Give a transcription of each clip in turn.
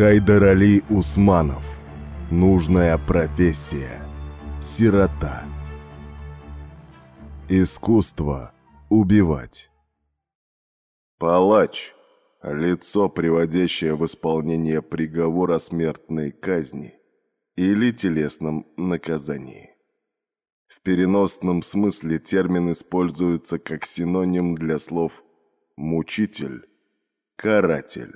Хайдар Усманов. Нужная профессия. Сирота. Искусство убивать. Палач. Лицо, приводящее в исполнение приговора смертной казни или телесном наказании. В переносном смысле термин используется как синоним для слов «мучитель», «каратель».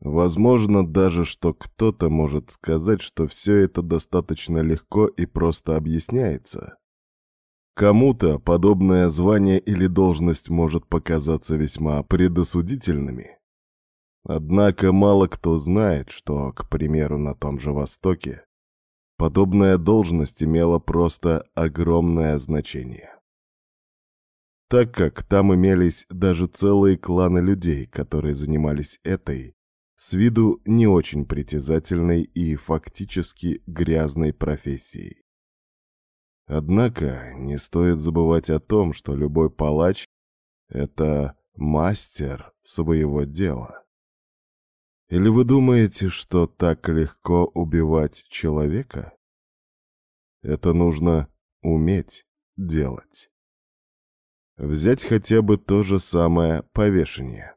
Возможно даже, что кто-то может сказать, что все это достаточно легко и просто объясняется. Кому-то подобное звание или должность может показаться весьма предосудительными. Однако мало кто знает, что, к примеру, на том же Востоке подобная должность имела просто огромное значение. Так как там имелись даже целые кланы людей, которые занимались этой, с виду не очень притязательной и фактически грязной профессией. Однако не стоит забывать о том, что любой палач — это мастер своего дела. Или вы думаете, что так легко убивать человека? Это нужно уметь делать. Взять хотя бы то же самое повешение.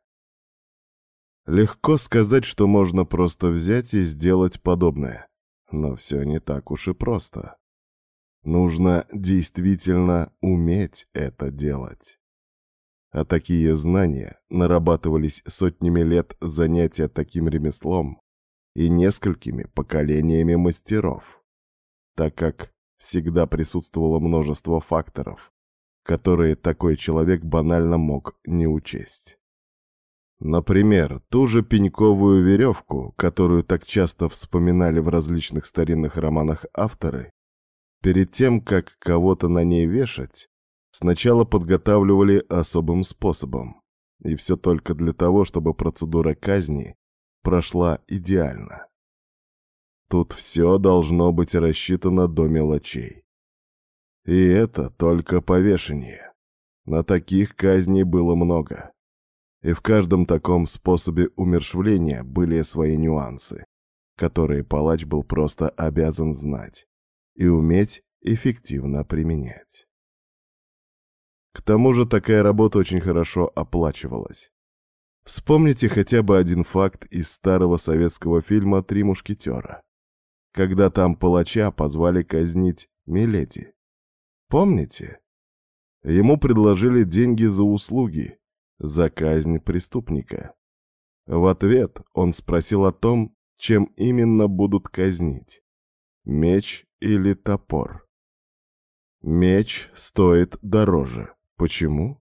Легко сказать, что можно просто взять и сделать подобное. Но все не так уж и просто. Нужно действительно уметь это делать. А такие знания нарабатывались сотнями лет занятия таким ремеслом и несколькими поколениями мастеров, так как всегда присутствовало множество факторов, которые такой человек банально мог не учесть. Например, ту же пеньковую веревку, которую так часто вспоминали в различных старинных романах авторы, перед тем, как кого-то на ней вешать, сначала подготавливали особым способом. И все только для того, чтобы процедура казни прошла идеально. Тут все должно быть рассчитано до мелочей. И это только повешение. На таких казней было много. И в каждом таком способе умершвления были свои нюансы, которые палач был просто обязан знать и уметь эффективно применять. К тому же такая работа очень хорошо оплачивалась. Вспомните хотя бы один факт из старого советского фильма «Три мушкетера», когда там палача позвали казнить Миледи. Помните? Ему предложили деньги за услуги, за казнь преступника. В ответ он спросил о том, чем именно будут казнить – меч или топор. Меч стоит дороже. Почему?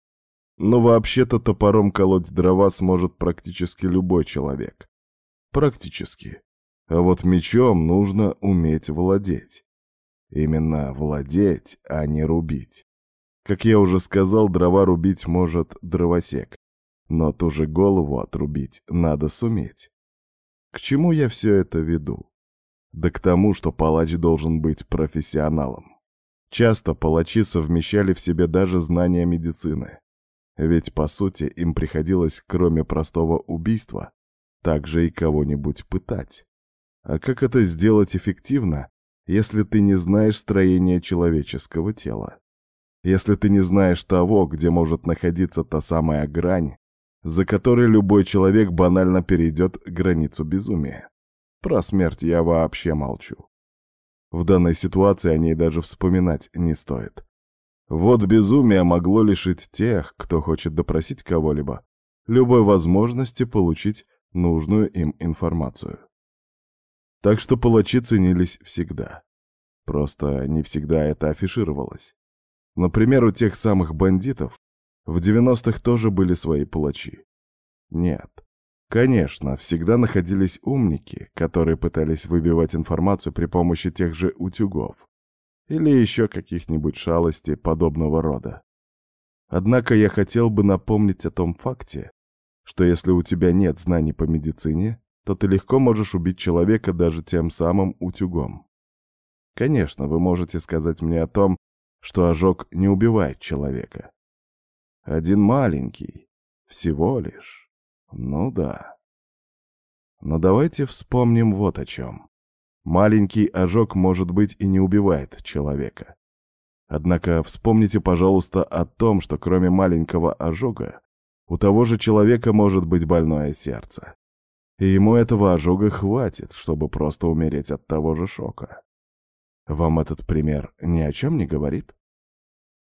Но вообще-то топором колоть дрова сможет практически любой человек. Практически. А вот мечом нужно уметь владеть. Именно владеть, а не рубить. Как я уже сказал, дрова рубить может дровосек. Но ту же голову отрубить надо суметь. К чему я все это веду? Да к тому, что палач должен быть профессионалом. Часто палачи совмещали в себе даже знания медицины. Ведь, по сути, им приходилось, кроме простого убийства, также и кого-нибудь пытать. А как это сделать эффективно, если ты не знаешь строения человеческого тела? Если ты не знаешь того, где может находиться та самая грань, за которой любой человек банально перейдет границу безумия. Про смерть я вообще молчу. В данной ситуации о ней даже вспоминать не стоит. Вот безумие могло лишить тех, кто хочет допросить кого-либо, любой возможности получить нужную им информацию. Так что палачи ценились всегда. Просто не всегда это афишировалось. Например, у тех самых бандитов в 90-х тоже были свои палачи. Нет. Конечно, всегда находились умники, которые пытались выбивать информацию при помощи тех же утюгов или еще каких-нибудь шалостей подобного рода. Однако я хотел бы напомнить о том факте, что если у тебя нет знаний по медицине, то ты легко можешь убить человека даже тем самым утюгом. Конечно, вы можете сказать мне о том, что ожог не убивает человека. Один маленький, всего лишь. Ну да. Но давайте вспомним вот о чем. Маленький ожог, может быть, и не убивает человека. Однако вспомните, пожалуйста, о том, что кроме маленького ожога, у того же человека может быть больное сердце. И ему этого ожога хватит, чтобы просто умереть от того же шока. Вам этот пример ни о чем не говорит?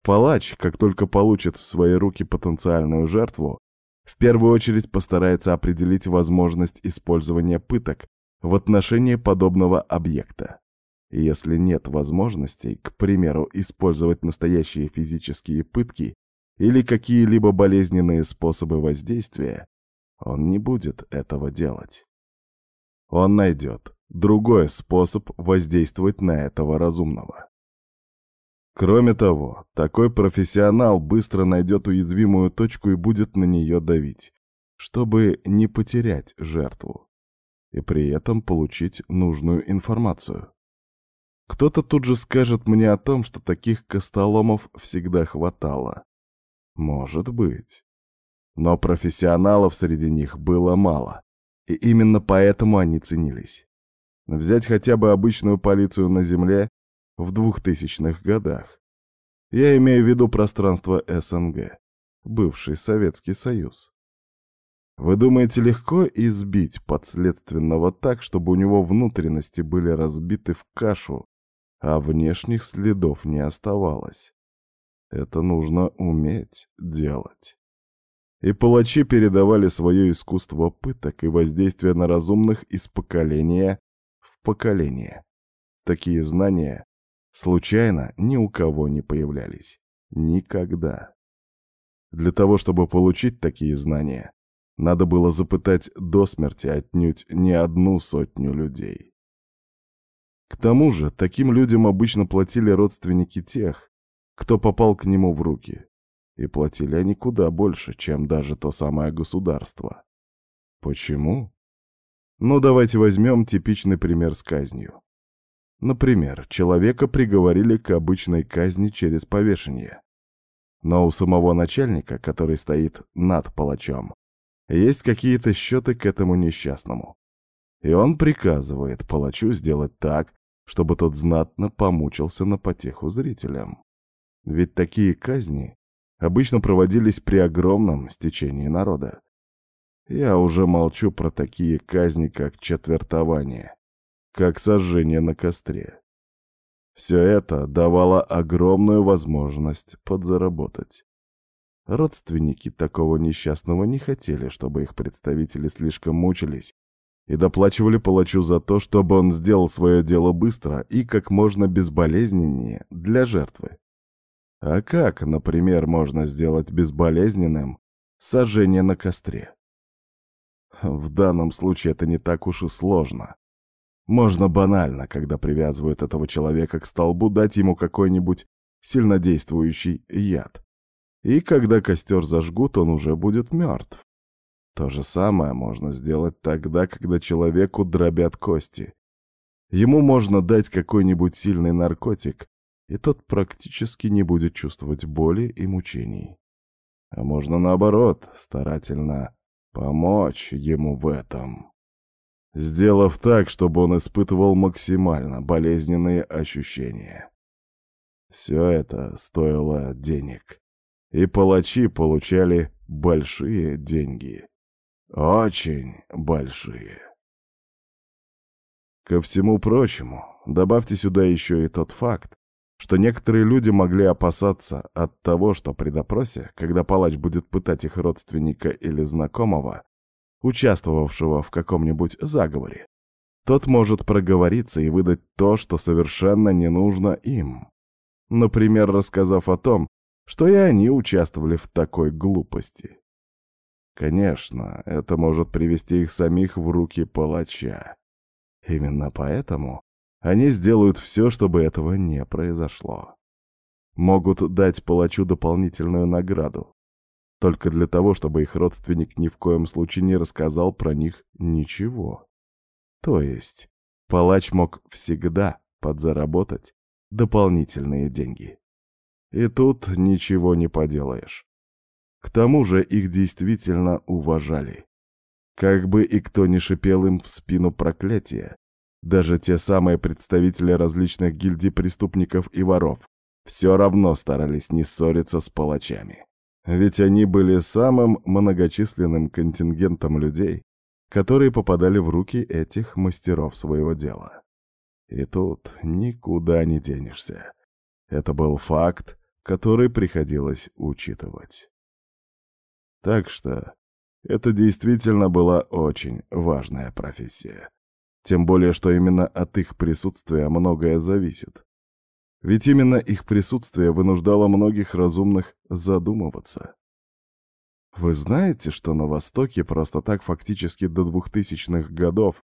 Палач, как только получит в свои руки потенциальную жертву, в первую очередь постарается определить возможность использования пыток в отношении подобного объекта. Если нет возможностей, к примеру, использовать настоящие физические пытки или какие-либо болезненные способы воздействия, он не будет этого делать. Он найдет другой способ воздействовать на этого разумного. Кроме того, такой профессионал быстро найдет уязвимую точку и будет на нее давить, чтобы не потерять жертву и при этом получить нужную информацию. Кто-то тут же скажет мне о том, что таких костоломов всегда хватало. Может быть. Но профессионалов среди них было мало, и именно поэтому они ценились. Взять хотя бы обычную полицию на Земле в двухтысячных годах. Я имею в виду пространство СНГ, бывший Советский Союз. Вы думаете, легко избить подследственного так, чтобы у него внутренности были разбиты в кашу, а внешних следов не оставалось? Это нужно уметь делать. И палачи передавали свое искусство пыток и воздействия на разумных из поколения в поколение. Такие знания случайно ни у кого не появлялись. Никогда. Для того, чтобы получить такие знания, надо было запытать до смерти отнюдь не одну сотню людей. К тому же, таким людям обычно платили родственники тех, кто попал к нему в руки. И платили они куда больше, чем даже то самое государство. Почему? Ну, давайте возьмем типичный пример с казнью. Например, человека приговорили к обычной казни через повешение. Но у самого начальника, который стоит над палачом, есть какие-то счеты к этому несчастному. И он приказывает палачу сделать так, чтобы тот знатно помучился на потеху зрителям. Ведь такие казни обычно проводились при огромном стечении народа. Я уже молчу про такие казни, как четвертование как сожжение на костре. Все это давало огромную возможность подзаработать. Родственники такого несчастного не хотели, чтобы их представители слишком мучились и доплачивали палачу за то, чтобы он сделал свое дело быстро и как можно безболезненнее для жертвы. А как, например, можно сделать безболезненным сожжение на костре? В данном случае это не так уж и сложно. Можно банально, когда привязывают этого человека к столбу, дать ему какой-нибудь сильнодействующий яд. И когда костер зажгут, он уже будет мертв. То же самое можно сделать тогда, когда человеку дробят кости. Ему можно дать какой-нибудь сильный наркотик, и тот практически не будет чувствовать боли и мучений. А можно наоборот, старательно помочь ему в этом сделав так, чтобы он испытывал максимально болезненные ощущения. Все это стоило денег. И палачи получали большие деньги. Очень большие. Ко всему прочему, добавьте сюда еще и тот факт, что некоторые люди могли опасаться от того, что при допросе, когда палач будет пытать их родственника или знакомого, участвовавшего в каком-нибудь заговоре. Тот может проговориться и выдать то, что совершенно не нужно им. Например, рассказав о том, что и они участвовали в такой глупости. Конечно, это может привести их самих в руки палача. Именно поэтому они сделают все, чтобы этого не произошло. Могут дать палачу дополнительную награду, только для того, чтобы их родственник ни в коем случае не рассказал про них ничего. То есть, палач мог всегда подзаработать дополнительные деньги. И тут ничего не поделаешь. К тому же их действительно уважали. Как бы и кто ни шипел им в спину проклятия, даже те самые представители различных гильдий преступников и воров все равно старались не ссориться с палачами. Ведь они были самым многочисленным контингентом людей, которые попадали в руки этих мастеров своего дела. И тут никуда не денешься. Это был факт, который приходилось учитывать. Так что это действительно была очень важная профессия. Тем более, что именно от их присутствия многое зависит. Ведь именно их присутствие вынуждало многих разумных задумываться. Вы знаете, что на Востоке просто так фактически до двухтысячных годов,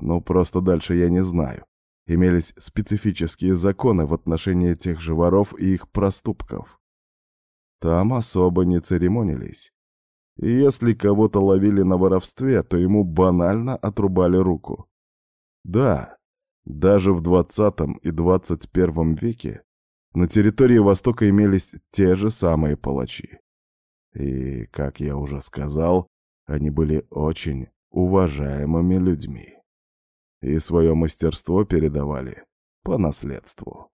ну просто дальше я не знаю, имелись специфические законы в отношении тех же воров и их проступков. Там особо не церемонились. И если кого-то ловили на воровстве, то ему банально отрубали руку. Да, даже в 20 и 21 веке на территории Востока имелись те же самые палачи. И, как я уже сказал, они были очень уважаемыми людьми. И свое мастерство передавали по наследству.